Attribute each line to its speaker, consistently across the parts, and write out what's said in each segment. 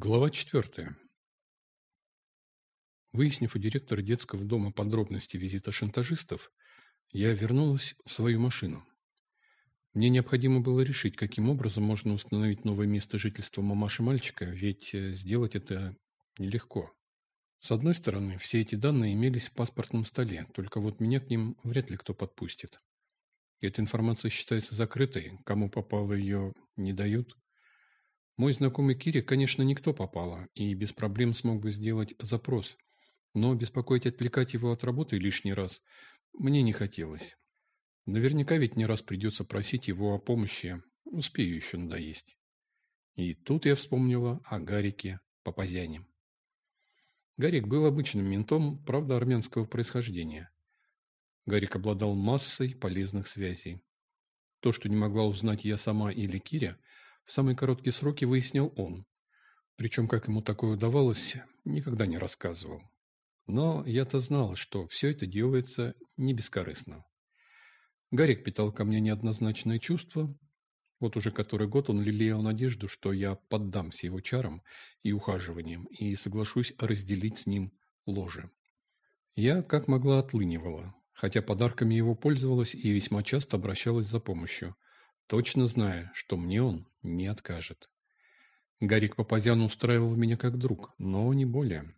Speaker 1: Глава четвертая. Выяснив у директора детского дома подробности визита шантажистов, я вернулась в свою машину. Мне необходимо было решить, каким образом можно установить новое место жительства мамаши мальчика, ведь э, сделать это нелегко. С одной стороны, все эти данные имелись в паспортном столе, только вот меня к ним вряд ли кто подпустит. Эта информация считается закрытой, кому попало ее не дают. Мой знакомый Кире, конечно, никто попало, и без проблем смог бы сделать запрос, но беспокоить отвлекать его от работы лишний раз мне не хотелось. Наверняка ведь не раз придется просить его о помощи, успею еще надоесть. И тут я вспомнила о Гарике Папазяне. Гарик был обычным ментом, правда, армянского происхождения. Гарик обладал массой полезных связей. То, что не могла узнать я сама или Киря, в самые короткие сроки выяснил он. Причем, как ему такое удавалось, никогда не рассказывал. Но я-то знал, что все это делается не бескорыстно. Гарик питал ко мне неоднозначное чувство. Вот уже который год он лелеял надежду, что я поддамся его чарам и ухаживаниям и соглашусь разделить с ним ложе. Я, как могла, отлынивала, хотя подарками его пользовалась и весьма часто обращалась за помощью – точно зная, что мне он не откажет. Гарик Папазян устраивал меня как друг, но не более.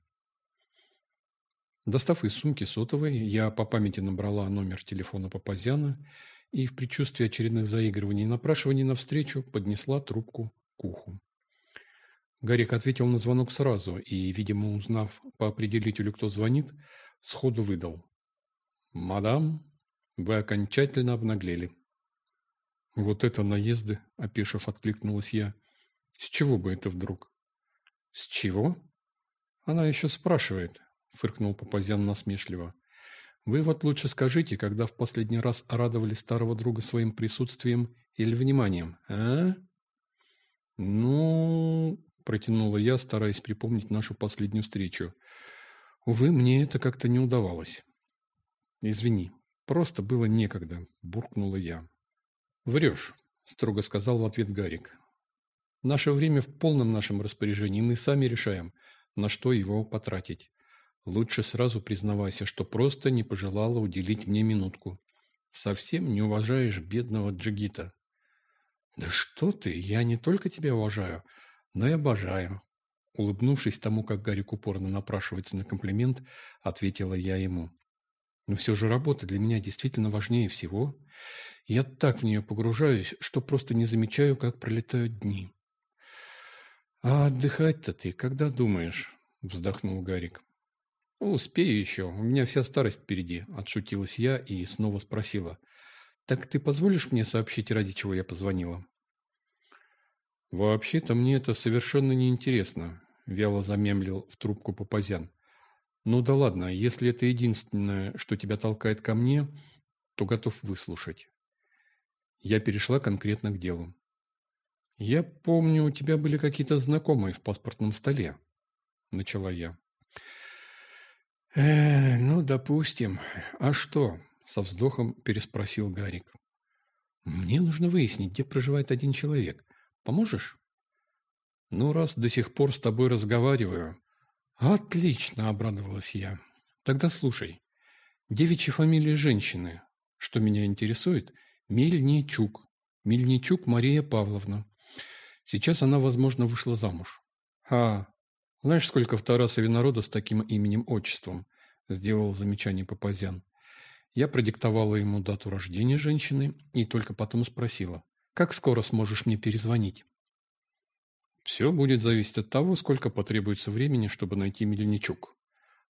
Speaker 1: Достав из сумки сотовой, я по памяти набрала номер телефона Папазяна и в предчувствии очередных заигрываний и напрашиваний навстречу поднесла трубку к уху. Гарик ответил на звонок сразу и, видимо, узнав по определителю, кто звонит, сходу выдал. «Мадам, вы окончательно обнаглели». Вот это наезды, опешив, откликнулась я. С чего бы это вдруг? С чего? Она еще спрашивает, фыркнул Папазян насмешливо. Вы вот лучше скажите, когда в последний раз радовали старого друга своим присутствием или вниманием, а? Ну, протянула я, стараясь припомнить нашу последнюю встречу. Увы, мне это как-то не удавалось. Извини, просто было некогда, буркнула я. «Врешь», – строго сказал в ответ Гарик. «Наше время в полном нашем распоряжении, мы сами решаем, на что его потратить. Лучше сразу признавайся, что просто не пожелала уделить мне минутку. Совсем не уважаешь бедного Джигита». «Да что ты, я не только тебя уважаю, но и обожаю». Улыбнувшись тому, как Гарик упорно напрашивается на комплимент, ответила я ему. Но все же работа для меня действительно важнее всего. Я так в нее погружаюсь, что просто не замечаю, как пролетают дни. «А отдыхать-то ты когда думаешь?» – вздохнул Гарик. «Успею еще, у меня вся старость впереди», – отшутилась я и снова спросила. «Так ты позволишь мне сообщить, ради чего я позвонила?» «Вообще-то мне это совершенно неинтересно», – вяло замемлил в трубку Папазян. Ну да ладно, если это единственное, что тебя толкает ко мне, то готов выслушать. Я перешла конкретно к делу. Я помню, у тебя были какие-то знакомые в паспортном столе, начала я. Э, ну, допустим. А что? Со вздохом переспросил Гарик. Мне нужно выяснить, где проживает один человек. Поможешь? Ну, раз до сих пор с тобой разговариваю, «Отлично!» – обрадовалась я. «Тогда слушай. Девичья фамилия женщины. Что меня интересует? Мельничук. Мельничук Мария Павловна. Сейчас она, возможно, вышла замуж. А, знаешь, сколько в Тарасове народа с таким именем-отчеством?» – сделал замечание Папазян. Я продиктовала ему дату рождения женщины и только потом спросила. «Как скоро сможешь мне перезвонить?» «Все будет зависеть от того, сколько потребуется времени, чтобы найти Мельничук»,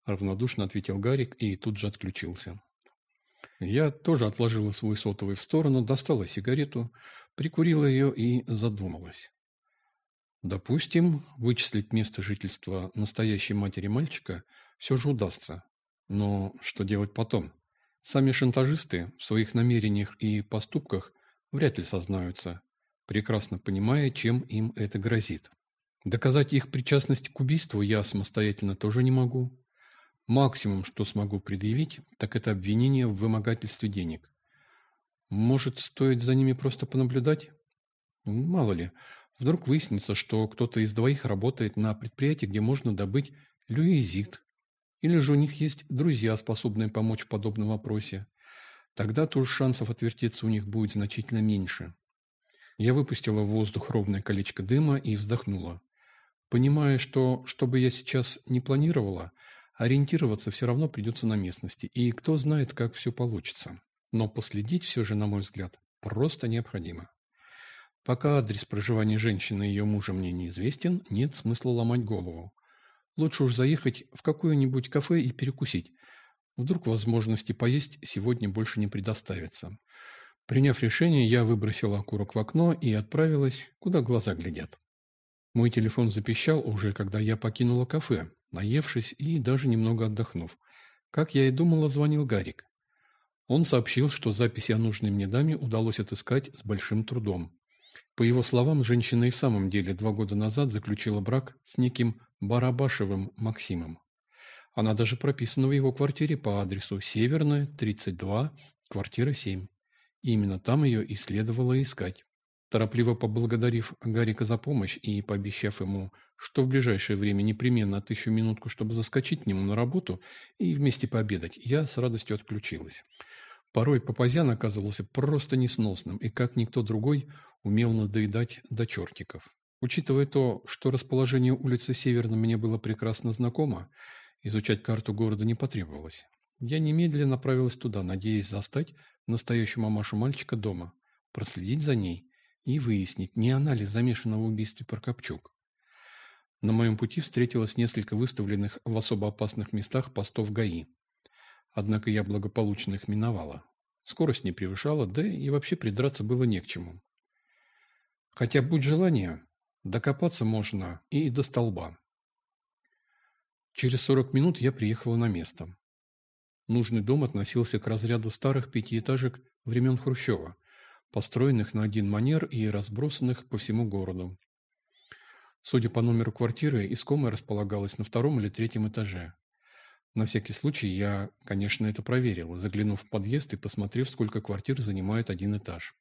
Speaker 1: равнодушно ответил Гарик и тут же отключился. Я тоже отложила свой сотовый в сторону, достала сигарету, прикурила ее и задумалась. Допустим, вычислить место жительства настоящей матери мальчика все же удастся. Но что делать потом? Сами шантажисты в своих намерениях и поступках вряд ли сознаются, прекрасно понимая, чем им это грозит. Доказать их причастность к убийству я самостоятельно тоже не могу. Максимум, что смогу предъявить, так это обвинение в вымогательстве денег. Может, стоит за ними просто понаблюдать? Мало ли, Вдруг выяснится, что кто-то из двоих работает на предприятии, где можно добыть люизит. Или же у них есть друзья, способные помочь в подобном вопросе. Тогда тоже шансов отвертеться у них будет значительно меньше. Я выпустила в воздух ровное колечко дыма и вздохнула. Понимая, что, что бы я сейчас не планировала, ориентироваться все равно придется на местности, и кто знает, как все получится. Но последить все же, на мой взгляд, просто необходимо. Пока адрес проживания женщины и ее мужа мне неизвестен, нет смысла ломать голову. Лучше уж заехать в какое-нибудь кафе и перекусить. Вдруг возможности поесть сегодня больше не предоставится. Приняв решение, я выбросила окурок в окно и отправилась, куда глаза глядят. Мой телефон запищал уже, когда я покинула кафе, наевшись и даже немного отдохнув. Как я и думала, звонил Гарик. Он сообщил, что записи о нужной мне даме удалось отыскать с большим трудом. По его словам, женщина и в самом деле два года назад заключила брак с неким Барабашевым Максимом. Она даже прописана в его квартире по адресу Северная, 32, квартира 7. Именно там ее и следовало искать. Торопливо поблагодарив Гарика за помощь и пообещав ему, что в ближайшее время непременно отыщу минутку, чтобы заскочить к нему на работу и вместе пообедать, я с радостью отключилась. Порой Папазян оказывался просто несносным и, как никто другой, умел надоедать до чертиков. Учитывая то, что расположение улицы Северной мне было прекрасно знакомо, изучать карту города не потребовалось. Я немедленно направилась туда, надеясь застать настоящую мамашу мальчика дома, проследить за ней и выяснить, не она ли замешана в убийстве Прокопчук. На моем пути встретилось несколько выставленных в особо опасных местах постов ГАИ. Однако я благополучно их миновала. Скорость не превышала, да и вообще придраться было не к чему. Хотя, будь желание, докопаться можно и до столба. Через 40 минут я приехала на место. Нужный дом относился к разряду старых пятиэтажек времен Хрущева, построенных на один манер и разбросанных по всему городу. Судя по номеру квартиры, искомая располагалась на втором или третьем этаже. На всякий случай я, конечно, это проверил, заглянув в подъезд и посмотрев, сколько квартир занимает один этаж.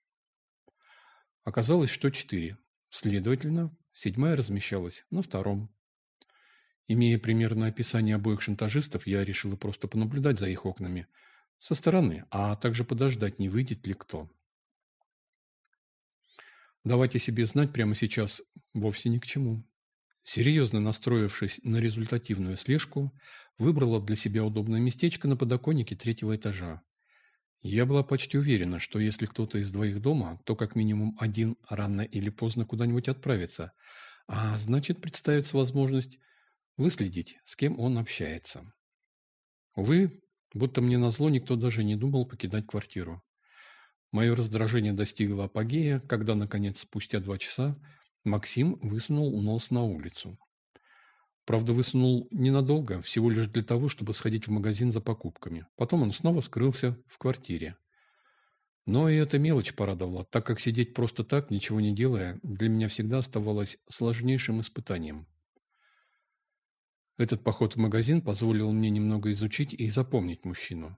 Speaker 1: Оказалось, что четыре. Следовательно, седьмая размещалась на втором. Имея примерное описание обоих шантажистов, я решила просто понаблюдать за их окнами со стороны, а также подождать, не выйдет ли кто. Давайте себе знать прямо сейчас вовсе ни к чему. Серьезно настроившись на результативную слежку, выбрала для себя удобное местечко на подоконнике третьего этажа. Я была почти уверена, что если кто-то из двоих дома, то как минимум один рано или поздно куда-нибудь отправится, а значит представится возможность выследить, с кем он общается. Увы, будто мне назло никто даже не думал покидать квартиру. Мое раздражение достигло апогея, когда, наконец, спустя два часа, Максим высунул нос на улицу. Правда, высунул ненадолго, всего лишь для того, чтобы сходить в магазин за покупками. Потом он снова скрылся в квартире. Но и эта мелочь порадовала, так как сидеть просто так, ничего не делая, для меня всегда оставалось сложнейшим испытанием. Этот поход в магазин позволил мне немного изучить и запомнить мужчину.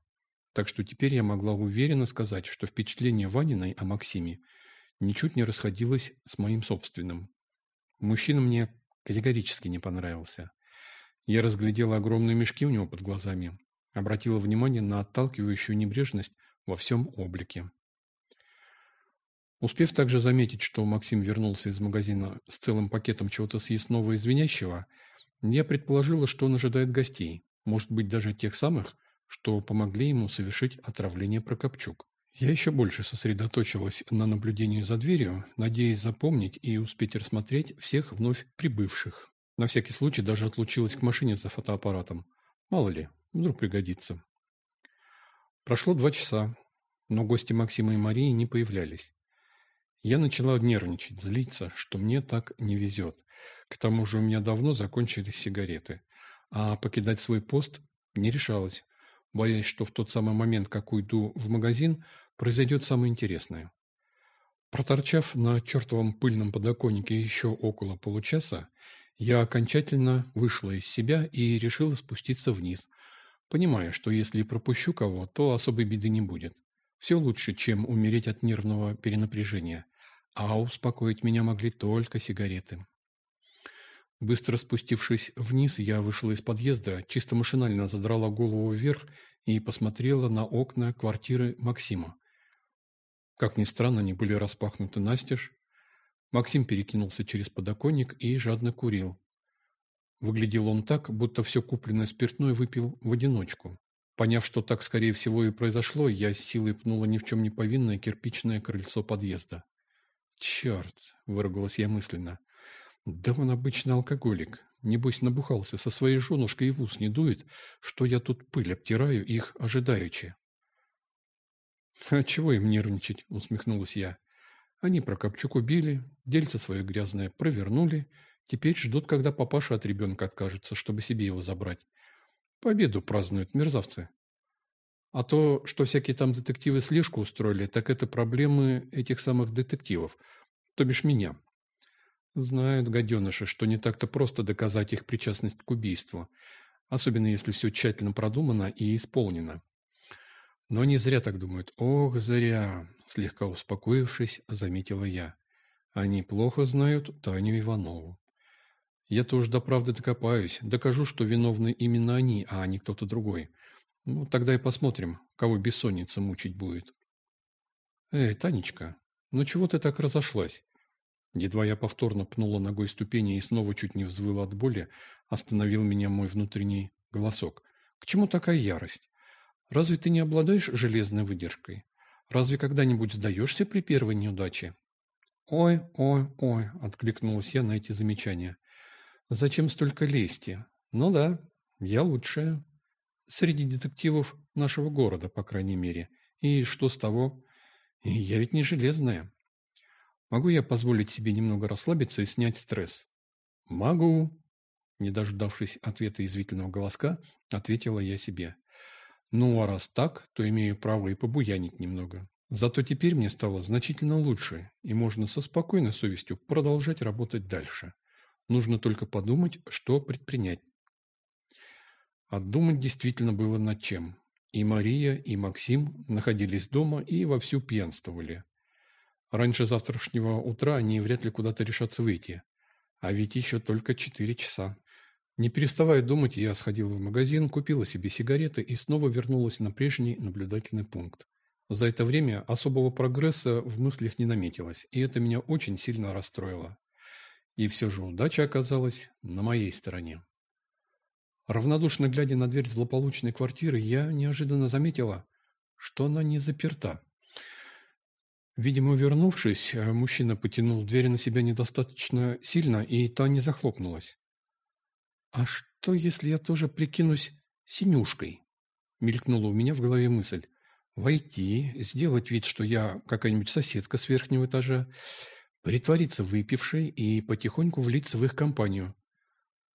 Speaker 1: Так что теперь я могла уверенно сказать, что впечатление Ваниной о Максиме ничуть не расходилось с моим собственным. Мужчина мне Категорически не понравился. Я разглядела огромные мешки у него под глазами, обратила внимание на отталкивающую небрежность во всем облике. Успев также заметить, что Максим вернулся из магазина с целым пакетом чего-то съестного и звенящего, я предположила, что он ожидает гостей, может быть, даже тех самых, что помогли ему совершить отравление Прокопчук. Я еще больше сосредоточилась на наблюдении за дверью, надеясь запомнить и успеть рассмотреть всех вновь прибывших. На всякий случай даже отлучилась к машине за фотоаппаратом. Мало ли, вдруг пригодится. Прошло два часа, но гости Максима и Марии не появлялись. Я начала нервничать, злиться, что мне так не везет. К тому же у меня давно закончились сигареты, а покидать свой пост не решалась, боясь, что в тот самый момент, как уйду в магазин, произойдет самое интересное. Проторчав на чертовом пыльном подоконнике еще около получаса, я окончательно вышла из себя и решила спуститься вниз, понимая, что если пропущу кого, то особой беды не будет. Все лучше, чем умереть от нервного перенапряжения. а успокоить меня могли только сигареты. Быстро спустившись вниз, я вышла из подъезда, чисто машинально задрала голову вверх и посмотрела на окна квартиры Максима. Как ни странно, они были распахнуты настежь. Максим перекинулся через подоконник и жадно курил. Выглядел он так, будто все купленное спиртное выпил в одиночку. Поняв, что так, скорее всего, и произошло, я с силой пнула ни в чем не повинное кирпичное крыльцо подъезда. «Черт!» – выругалась я мысленно. «Да он обычный алкоголик. Небось, набухался со своей женушкой и в ус не дует, что я тут пыль обтираю, их ожидаючи». «А чего им нервничать?» – усмехнулась я. «Они про Копчук убили, дельце свое грязное провернули, теперь ждут, когда папаша от ребенка откажется, чтобы себе его забрать. Победу празднуют мерзавцы. А то, что всякие там детективы слежку устроили, так это проблемы этих самых детективов, то бишь меня. Знают гаденыши, что не так-то просто доказать их причастность к убийству, особенно если все тщательно продумано и исполнено. Но не зря так думают. Ох, зря, слегка успокоившись, заметила я. Они плохо знают Таню Иванову. Я-то уж до правды докопаюсь, докажу, что виновны именно они, а не кто-то другой. Ну, тогда и посмотрим, кого бессонница мучить будет. Эй, Танечка, ну чего ты так разошлась? Едва я повторно пнула ногой ступени и снова чуть не взвыла от боли, остановил меня мой внутренний голосок. К чему такая ярость? Разве ты не обладаешь железной выдержкой? Разве когда-нибудь сдаешься при первой неудаче? Ой, ой, ой, откликнулась я на эти замечания. Зачем столько лести? Ну да, я лучшая. Среди детективов нашего города, по крайней мере. И что с того? Я ведь не железная. Могу я позволить себе немного расслабиться и снять стресс? Могу. Не дождавшись ответа извительного голоска, ответила я себе. Ну, а раз так, то имею право и побуянить немного. Зато теперь мне стало значительно лучше, и можно со спокойной совестью продолжать работать дальше. Нужно только подумать, что предпринять. Отдумать действительно было над чем. И Мария, и Максим находились дома и вовсю пьянствовали. Раньше завтрашнего утра они вряд ли куда-то решатся выйти. А ведь еще только четыре часа. Не переставая думать, я сходила в магазин, купила себе сигареты и снова вернулась на прежний наблюдательный пункт. За это время особого прогресса в мыслях не наметилось, и это меня очень сильно расстроило. И все же удача оказалась на моей стороне. Равнодушно глядя на дверь злополучной квартиры, я неожиданно заметила, что она не заперта. Видимо, вернувшись, мужчина потянул дверь на себя недостаточно сильно, и та не захлопнулась. «А что, если я тоже прикинусь синюшкой?» Мелькнула у меня в голове мысль. «Войти, сделать вид, что я какая-нибудь соседка с верхнего этажа, притвориться выпившей и потихоньку влиться в их компанию.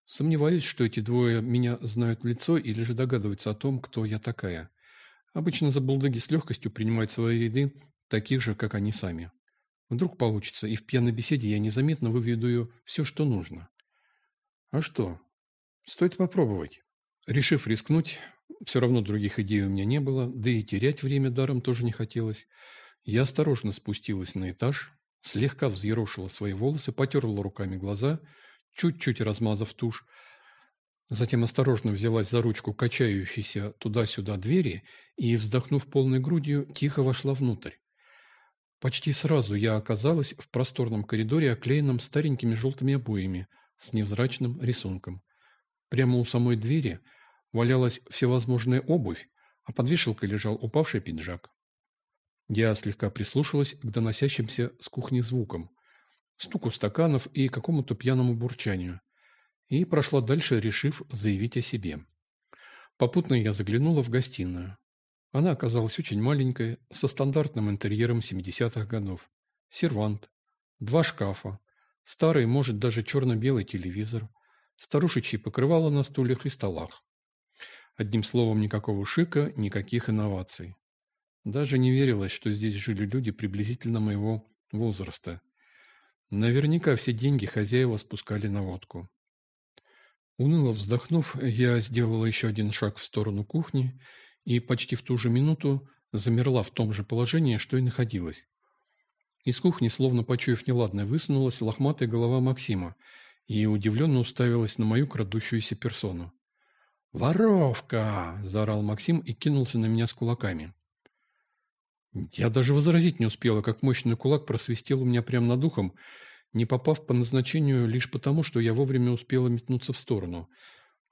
Speaker 1: Сомневаюсь, что эти двое меня знают в лицо или же догадываются о том, кто я такая. Обычно забулдыги с легкостью принимают свои ряды таких же, как они сами. Вдруг получится, и в пьяной беседе я незаметно выведу все, что нужно. А что? Стоит попробовать. Решив рискнуть, все равно других идей у меня не было, да и терять время даром тоже не хотелось, я осторожно спустилась на этаж, слегка взъерошила свои волосы, потерла руками глаза, чуть-чуть размазав тушь, затем осторожно взялась за ручку качающейся туда-сюда двери и, вздохнув полной грудью, тихо вошла внутрь. Почти сразу я оказалась в просторном коридоре, оклеенном старенькими желтыми обоями с невзрачным рисунком. Прямо у самой двери валялась всевозможная обувь, а под вешалкой лежал упавший пиджак. Я слегка прислушалась к доносящимся с кухни звукам, стуку стаканов и какому-то пьяному бурчанию, и прошла дальше, решив заявить о себе. Попутно я заглянула в гостиную. Она оказалась очень маленькой, со стандартным интерьером 70-х годов. Сервант, два шкафа, старый, может, даже черно-белый телевизор, старушечьи покрывала на стульях и столах. Одним словом, никакого шика, никаких инноваций. Даже не верилось, что здесь жили люди приблизительно моего возраста. Наверняка все деньги хозяева спускали на водку. Уныло вздохнув, я сделала еще один шаг в сторону кухни и почти в ту же минуту замерла в том же положении, что и находилась. Из кухни, словно почуяв неладное, высунулась лохматая голова Максима и удивленно уставилась на мою крадущуюся персону. «Воровка!» – заорал Максим и кинулся на меня с кулаками. Я даже возразить не успела, как мощный кулак просвистел у меня прямо над ухом, не попав по назначению лишь потому, что я вовремя успела метнуться в сторону.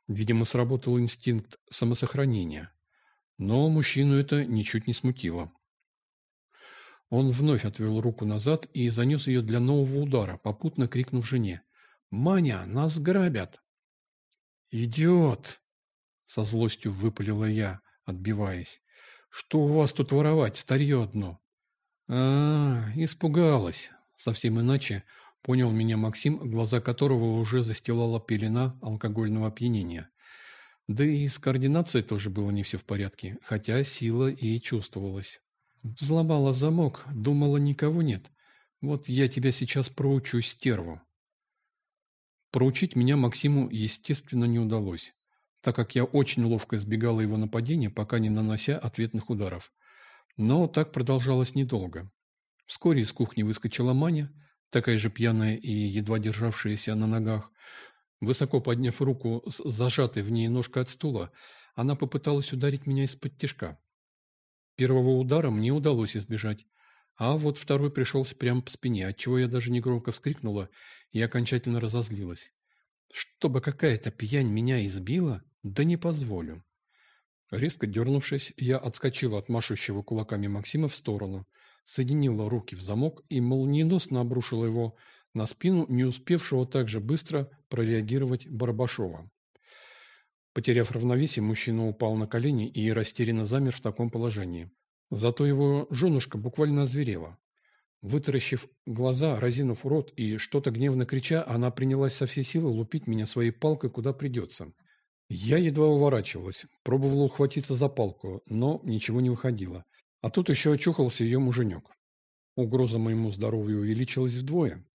Speaker 1: Видимо, сработал инстинкт самосохранения. Но мужчину это ничуть не смутило. Он вновь отвел руку назад и занес ее для нового удара, попутно крикнув жене. «Маня, нас грабят!» «Идиот!» — со злостью выпалила я, отбиваясь. «Что у вас тут воровать? Старье одно!» «А, испугалась!» Совсем иначе понял меня Максим, глаза которого уже застилала пелена алкогольного опьянения. Да и с координацией тоже было не все в порядке, хотя сила и чувствовалась. Взломала замок, думала, никого нет. Вот я тебя сейчас проучу, стерву. Проучить меня Максиму, естественно, не удалось, так как я очень ловко избегала его нападения, пока не нанося ответных ударов. Но так продолжалось недолго. Вскоре из кухни выскочила Маня, такая же пьяная и едва державшаяся на ногах. Высоко подняв руку с зажатой в ней ножкой от стула, она попыталась ударить меня из-под тишка. Первого удара мне удалось избежать, а вот второй пришелся прямо по спине, отчего я даже негромко вскрикнула и окончательно разозлилась. Чтобы какая-то пьянь меня избила, да не позволю. Резко дернувшись, я отскочила от машущего кулаками Максима в сторону, соединила руки в замок и молниеносно обрушила его на спину не успевшего так же быстро прореагировать Барабашова. Потеряв равновесие, мужчина упал на колени и растерянно замер в таком положении. Зато его женушка буквально озверела. Вытаращив глаза, разинув рот и что-то гневно крича, она принялась со всей силы лупить меня своей палкой куда придется. Я едва уворачивалась, пробовала ухватиться за палку, но ничего не выходило. А тут еще очухался ее муженек. Угроза моему здоровью увеличилась вдвое.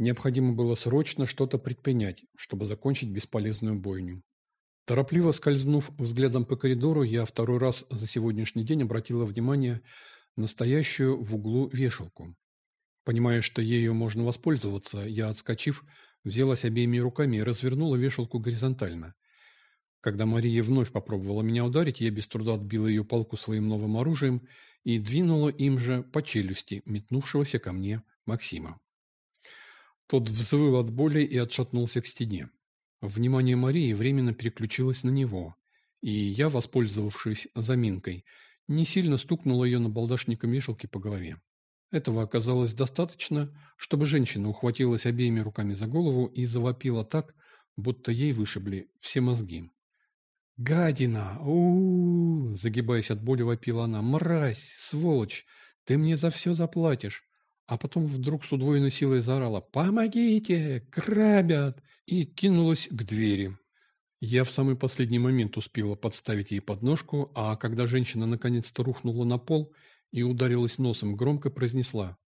Speaker 1: Необходимо было срочно что-то предпринять, чтобы закончить бесполезную бойню. Торопливо скользнув взглядом по коридору, я второй раз за сегодняшний день обратила внимание на стоящую в углу вешалку. Понимая, что ею можно воспользоваться, я, отскочив, взялась обеими руками и развернула вешалку горизонтально. Когда Мария вновь попробовала меня ударить, я без труда отбила ее палку своим новым оружием и двинула им же по челюсти метнувшегося ко мне Максима. Тот взвыл от боли и отшатнулся к стене. Внимание Марии временно переключилось на него, и я, воспользовавшись заминкой, не сильно стукнула ее на балдашником вешалки по голове. Этого оказалось достаточно, чтобы женщина ухватилась обеими руками за голову и завопила так, будто ей вышибли все мозги. «Гадина! у, -у, -у Загибаясь от боли, вопила она. «Мразь! Сволочь! Ты мне за все заплатишь!» А потом вдруг с удвоенной силой заорала «Помогите! Грабят!» и кинулась к двери. Я в самый последний момент успела подставить ей подножку, а когда женщина наконец-то рухнула на пол и ударилась носом, громко произнесла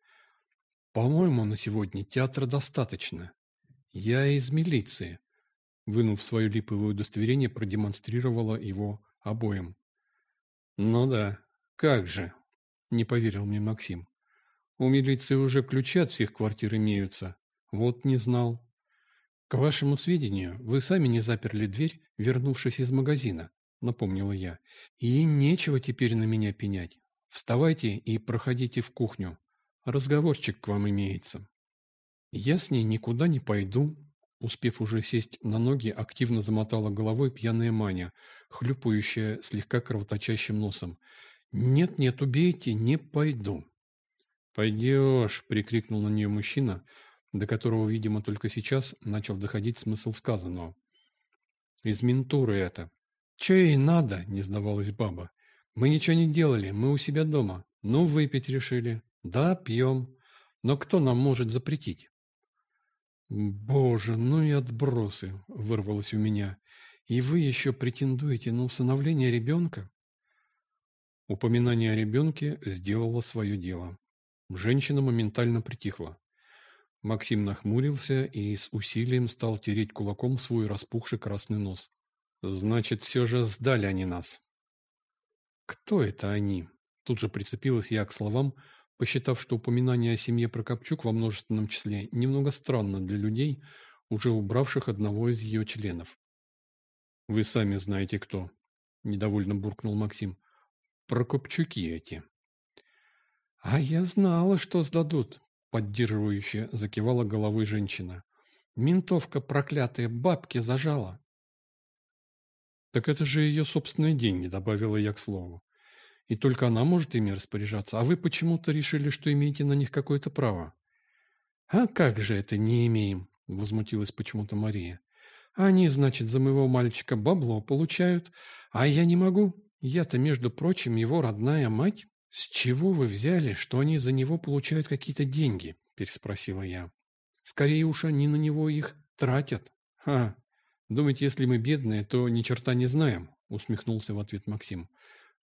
Speaker 1: «По-моему, на сегодня театра достаточно. Я из милиции». Вынув свое липовое удостоверение, продемонстрировала его обоим. «Ну да, как же», – не поверил мне Максим. «У милиции уже ключи от всех квартир имеются. Вот не знал». «К вашему сведению, вы сами не заперли дверь, вернувшись из магазина», — напомнила я. «И нечего теперь на меня пенять. Вставайте и проходите в кухню. Разговорчик к вам имеется». «Я с ней никуда не пойду», — успев уже сесть на ноги, активно замотала головой пьяная Маня, хлюпающая слегка кровоточащим носом. «Нет-нет, убейте, не пойду». «Пойдешь», — прикрикнул на нее мужчина, — до которого, видимо, только сейчас начал доходить смысл сказанного. «Из ментуры это». «Че ей надо?» – не сдавалась баба. «Мы ничего не делали, мы у себя дома. Ну, выпить решили. Да, пьем. Но кто нам может запретить?» «Боже, ну и отбросы!» – вырвалось у меня. «И вы еще претендуете на усыновление ребенка?» Упоминание о ребенке сделало свое дело. Женщина моментально притихла. Максим нахмурился и с усилием стал тереть кулаком свой распухший красный нос. «Значит, все же сдали они нас». «Кто это они?» Тут же прицепилась я к словам, посчитав, что упоминание о семье Прокопчук во множественном числе немного странно для людей, уже убравших одного из ее членов. «Вы сами знаете кто», – недовольно буркнул Максим. «Прокопчуки эти». «А я знала, что сдадут», – поддерживающе закивала головой женщина. «Ментовка проклятая бабки зажала». «Так это же ее собственные деньги», – добавила я к слову. «И только она может ими распоряжаться, а вы почему-то решили, что имеете на них какое-то право». «А как же это не имеем?» – возмутилась почему-то Мария. «Они, значит, за моего мальчика бабло получают, а я не могу. Я-то, между прочим, его родная мать». «С чего вы взяли, что они за него получают какие-то деньги?» – переспросила я. «Скорее уж они на него их тратят». «Ха, «Думаете, если мы бедные, то ни черта не знаем?» – усмехнулся в ответ Максим.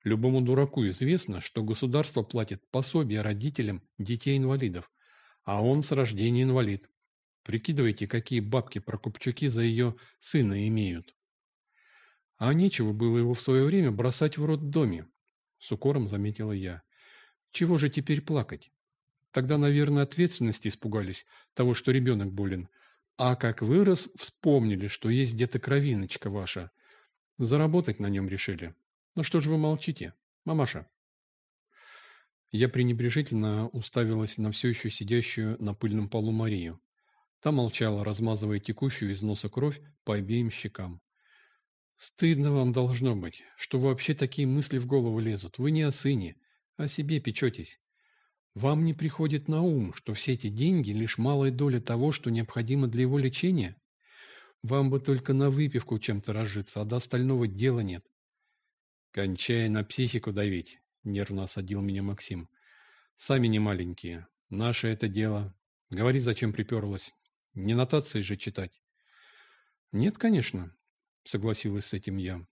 Speaker 1: «Любому дураку известно, что государство платит пособие родителям детей-инвалидов, а он с рождения инвалид. Прикидывайте, какие бабки Прокопчуки за ее сына имеют». «А нечего было его в свое время бросать в роддоме», – с укором заметила я. «Чего же теперь плакать? Тогда, наверное, ответственности испугались того, что ребенок болен, а как вырос, вспомнили, что есть где-то кровиночка ваша. Заработать на нем решили. Ну что же вы молчите, мамаша? Я пренебрежительно уставилась на все еще сидящую на пыльном полу Марию. Та молчала, размазывая текущую из носа кровь по обеим щекам. «Стыдно вам должно быть, что вообще такие мысли в голову лезут. Вы не о сыне, а о себе печетесь. Вам не приходит на ум, что все эти деньги – лишь малая доля того, что необходимо для его лечения? Вам бы только на выпивку чем-то разжиться, а до остального дела нет. Кончая на психику давить, нервно осадил меня Максим. Сами не маленькие. Наше это дело. Говори, зачем приперлась. Не нотации же читать. Нет, конечно, согласилась с этим я.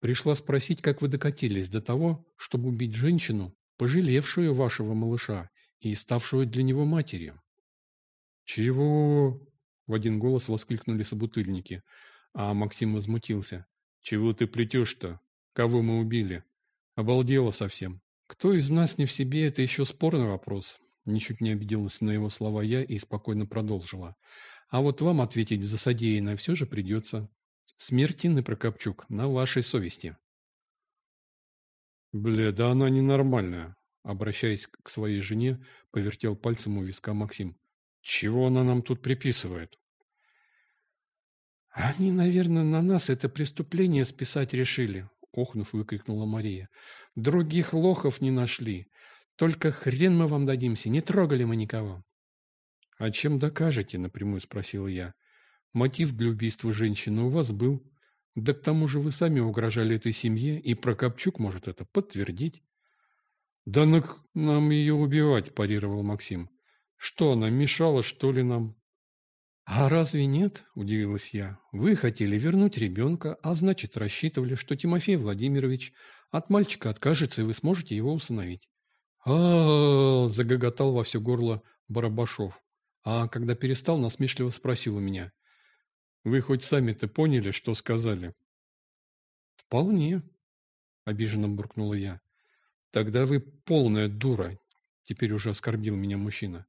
Speaker 1: Пришла спросить, как вы докатились до того, чтобы убить женщину, пожалевшую вашего малыша и ставшую для него матерью. «Чего?» – в один голос воскликнули собутыльники, а Максим возмутился. «Чего ты плетешь-то? Кого мы убили? Обалдела совсем. Кто из нас не в себе, это еще спорный вопрос». Ничуть не обиделась на его слова я и спокойно продолжила. «А вот вам ответить за содеянное все же придется. Смерть Инны Прокопчук на вашей совести». «Бля, да она ненормальная!» Обращаясь к своей жене, повертел пальцем у виска Максим. «Чего она нам тут приписывает?» «Они, наверное, на нас это преступление списать решили», — охнув, выкрикнула Мария. «Других лохов не нашли. Только хрен мы вам дадимся, не трогали мы никого». «А чем докажете?» — напрямую спросила я. «Мотив для убийства женщины у вас был. Да к тому же вы сами угрожали этой семье, и Прокопчук может это подтвердить. Да ну нам ее убивать, парировал Максим. Что она, мешала, что ли, нам? А разве нет, удивилась я. Вы хотели вернуть ребенка, а значит рассчитывали, что Тимофей Владимирович от мальчика откажется, и вы сможете его усыновить. а, загоготал во все горло Барабашов. А когда перестал, насмешливо спросил у меня. Вы хоть сами-то поняли, что сказали? Вполне, обиженно буркнула я. Тогда вы полная дура, теперь уже оскорбил меня мужчина.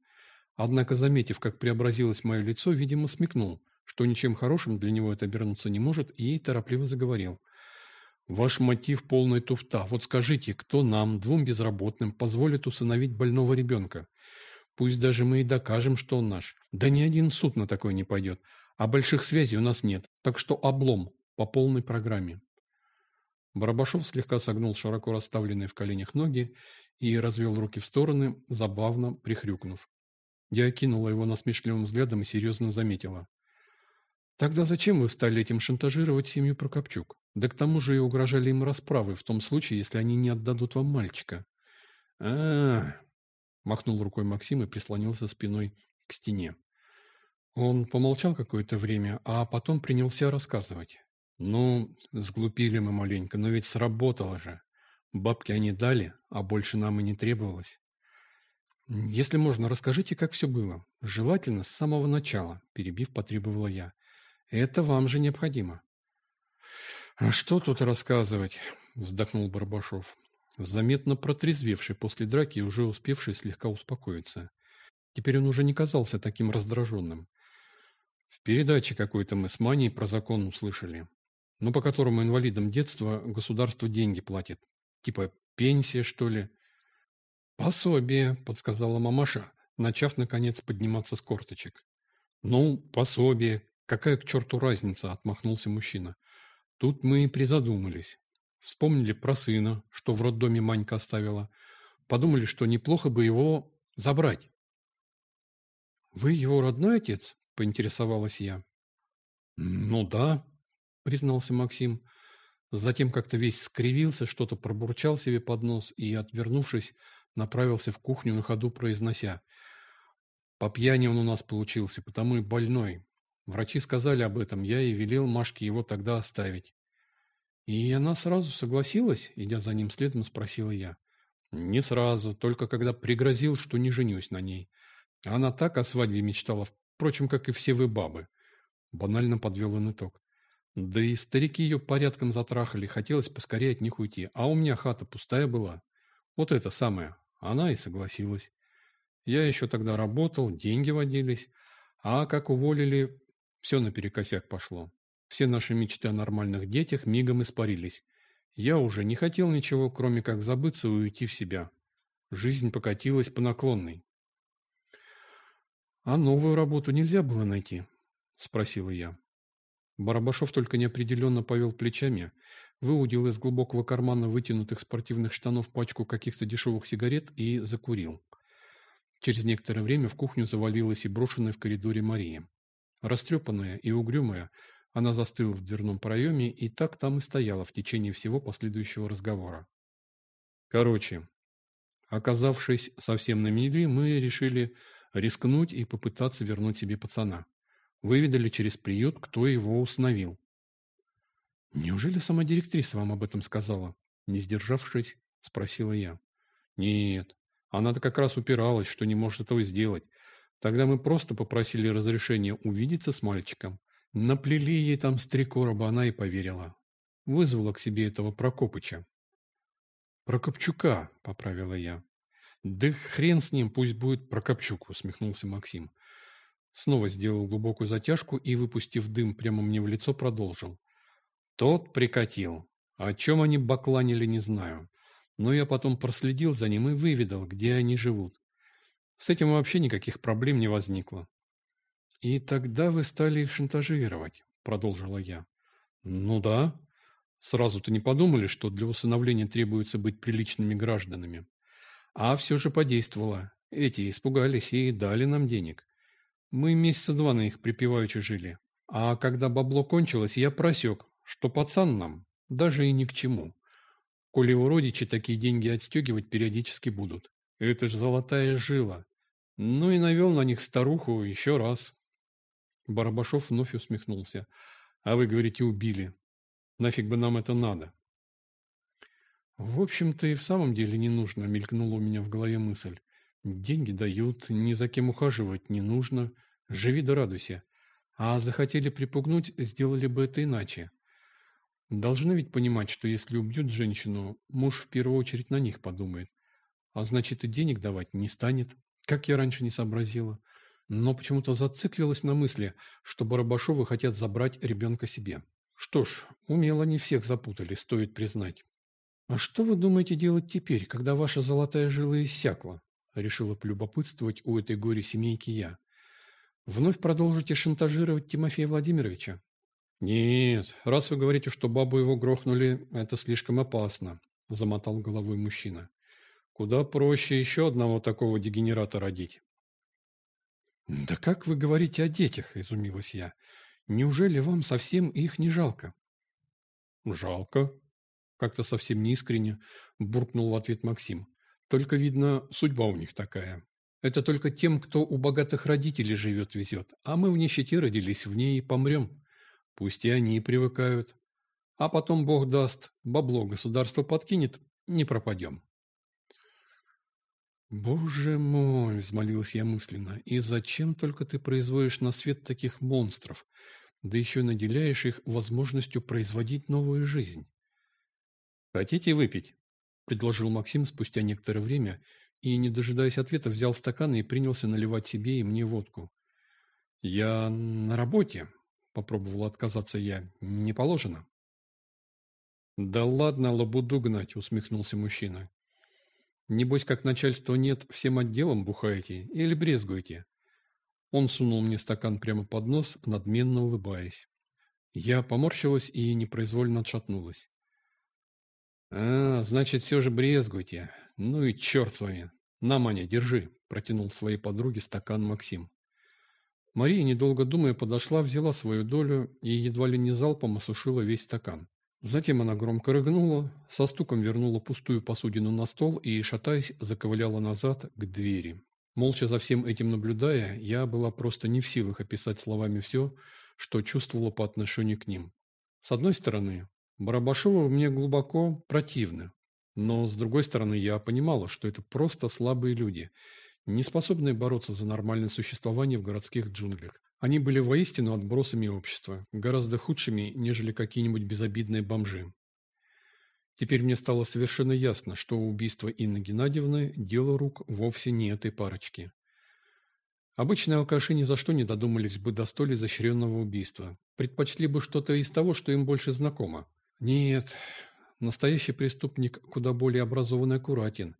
Speaker 1: Однако, заметив, как преобразилось мое лицо, видимо, смекнул, что ничем хорошим для него это обернуться не может, и торопливо заговорил. «Ваш мотив – полная туфта. Вот скажите, кто нам, двум безработным, позволит усыновить больного ребенка? Пусть даже мы и докажем, что он наш. Да ни один суд на такое не пойдет. А больших связей у нас нет, так что облом по полной программе. Барабашов слегка согнул широко расставленные в коленях ноги и развел руки в стороны, забавно прихрюкнув. Я окинула его насмешливым взглядом и серьезно заметила. «Тогда зачем вы стали этим шантажировать семью Прокопчук? Да к тому же и угрожали им расправой в том случае, если они не отдадут вам мальчика». А -а -а, махнул рукой Максим и прислонился спиной к стене. Он помолчал какое-то время, а потом принялся рассказывать. «Ну, сглупили мы маленько, но ведь сработало же. Бабки они дали, а больше нам и не требовалось». «Если можно, расскажите, как все было. Желательно с самого начала», – перебив, потребовала я. «Это вам же необходимо». «А что тут рассказывать?» – вздохнул Барбашов. заметно протрезвевший после драки и уже успевший слегка успокоиться. Теперь он уже не казался таким раздраженным. В передаче какой-то мы с Маней про закон услышали, ну, по которому инвалидам детства государство деньги платит. Типа пенсия, что ли? Пособие, подсказала мамаша, начав, наконец, подниматься с корточек. Ну, пособие. Какая к черту разница, отмахнулся мужчина. Тут мы и призадумались. Вспомнили про сына, что в роддоме Манька оставила. Подумали, что неплохо бы его забрать. «Вы его родной отец?» – поинтересовалась я. «Ну да», – признался Максим. Затем как-то весь скривился, что-то пробурчал себе под нос и, отвернувшись, направился в кухню на ходу, произнося. «По пьяни он у нас получился, потому и больной. Врачи сказали об этом, я и велел Машке его тогда оставить». «И она сразу согласилась?» – идя за ним следом, спросила я. «Не сразу, только когда пригрозил, что не женюсь на ней. Она так о свадьбе мечтала, впрочем, как и все вы бабы. Банально подвел он итог. Да и старики ее порядком затрахали, хотелось поскорее от них уйти. А у меня хата пустая была. Вот это самое. Она и согласилась. Я еще тогда работал, деньги водились. А как уволили, все наперекосяк пошло. Все наши мечты о нормальных детях мигом испарились. Я уже не хотел ничего, кроме как забыться и уйти в себя. Жизнь покатилась по наклонной. «А новую работу нельзя было найти?» – спросила я. Барабашов только неопределенно повел плечами, выудил из глубокого кармана вытянутых спортивных штанов пачку каких-то дешевых сигарет и закурил. Через некоторое время в кухню завалилась и брошенная в коридоре Мария. Растрепанная и угрюмая, она застыла в дверном проеме и так там и стояла в течение всего последующего разговора. Короче, оказавшись совсем на мели, мы решили рискнуть и попытаться вернуть себе пацана. Выведали через приют, кто его установил. «Неужели сама директриса вам об этом сказала?» Не сдержавшись, спросила я. «Нет, она-то как раз упиралась, что не может этого сделать. Тогда мы просто попросили разрешения увидеться с мальчиком. Наплели ей там с три короба, она и поверила. Вызвала к себе этого Прокопыча. «Прокопчука», — поправила я. «Да хрен с ним, пусть будет Прокопчук», — усмехнулся Максим. Снова сделал глубокую затяжку и, выпустив дым прямо мне в лицо, продолжил. Тот прикатил. О чем они бакланили, не знаю. Но я потом проследил за ним и выведал, где они живут. С этим вообще никаких проблем не возникло. «И тогда вы стали их шантажировать», — продолжила я. «Ну да. Сразу-то не подумали, что для усыновления требуется быть приличными гражданами. А все же подействовало. Эти испугались и дали нам денег. Мы месяца два на их припеваючи жили. А когда бабло кончилось, я просек, что пацан нам даже и ни к чему. Коли его родичи такие деньги отстегивать периодически будут. Это ж золотая жила. Ну и навел на них старуху еще раз. Барабашов вновь усмехнулся. А вы, говорите, убили. Нафиг бы нам это надо? В общем-то и в самом деле не нужно, мелькнула у меня в голове мысль. Деньги дают, ни за кем ухаживать не нужно. Живи да радуйся. А захотели припугнуть, сделали бы это иначе. Должны ведь понимать, что если убьют женщину, муж в первую очередь на них подумает. А значит и денег давать не станет, как я раньше не сообразила. Но почему-то зациклилась на мысли, что Барабашовы хотят забрать ребенка себе. Что ж, умело не всех запутали, стоит признать. «А что вы думаете делать теперь, когда ваша золотая жила иссякла?» Решила полюбопытствовать у этой горе-семейки я. «Вновь продолжите шантажировать Тимофея Владимировича?» «Нет, раз вы говорите, что бабу его грохнули, это слишком опасно», – замотал головой мужчина. «Куда проще еще одного такого дегенерата родить». «Да как вы говорите о детях?» – изумилась я. «Неужели вам совсем их не жалко?» «Жалко», как-то совсем неискренне буркнул в ответ Максим. Только, видно, судьба у них такая. Это только тем, кто у богатых родителей живет, везет. А мы в нищете родились, в ней и помрем. Пусть и они привыкают. А потом, Бог даст, бабло государство подкинет, не пропадем. «Боже мой!» – взмолилась я мысленно. «И зачем только ты производишь на свет таких монстров, да еще наделяешь их возможностью производить новую жизнь?» «Хотите выпить?» – предложил Максим спустя некоторое время и, не дожидаясь ответа, взял стакан и принялся наливать себе и мне водку. «Я на работе», – попробовал отказаться я, – «не положено». «Да ладно лабуду гнать», – усмехнулся мужчина. «Небось, как начальства нет, всем отделом бухаете или брезгуете?» Он сунул мне стакан прямо под нос, надменно улыбаясь. Я поморщилась и непроизвольно отшатнулась. «А, значит, все же брезгуйте. Ну и черт с вами. На, Маня, держи», – протянул своей подруге стакан Максим. Мария, недолго думая, подошла, взяла свою долю и едва ли не залпом осушила весь стакан. Затем она громко рыгнула, со стуком вернула пустую посудину на стол и, шатаясь, заковыляла назад к двери. Молча за всем этим наблюдая, я была просто не в силах описать словами все, что чувствовала по отношению к ним. С одной стороны, Барабашова мне глубоко противны. Но, с другой стороны, я понимала, что это просто слабые люди, не способные бороться за нормальное существование в городских джунглях. Они были воистину отбросами общества, гораздо худшими, нежели какие-нибудь безобидные бомжи. Теперь мне стало совершенно ясно, что убийство Инны Геннадьевны – дело рук вовсе не этой парочки. Обычные алкаши ни за что не додумались бы до столь изощренного убийства. Предпочли бы что-то из того, что им больше знакомо. Нет, настоящий преступник куда более образован и аккуратен,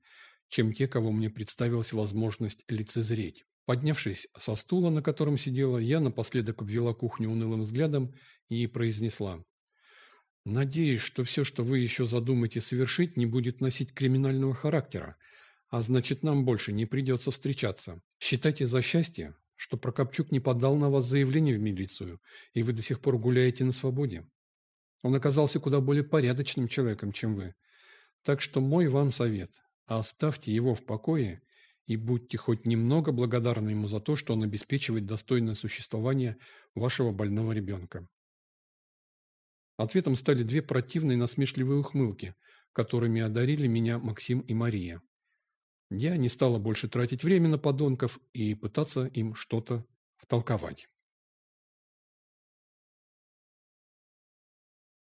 Speaker 1: чем те, кого мне представилась возможность лицезреть. Поднявшись со стула, на котором сидела, я напоследок обвела кухню унылым взглядом и произнесла. «Надеюсь, что все, что вы еще задумаете совершить, не будет носить криминального характера, а значит, нам больше не придется встречаться. Считайте за счастье, что Прокопчук не подал на вас заявление в милицию, и вы до сих пор гуляете на свободе. Он оказался куда более порядочным человеком, чем вы. Так что мой вам совет – оставьте его в покое и будьте хоть немного благодарны ему за то, что он обеспечивает достойное существование вашего больного ребенка. Ответом стали две противные насмешливые ухмылки, которыми одарили меня Максим и Мария. Я не стала больше тратить время на подонков и пытаться им что-то втолковать.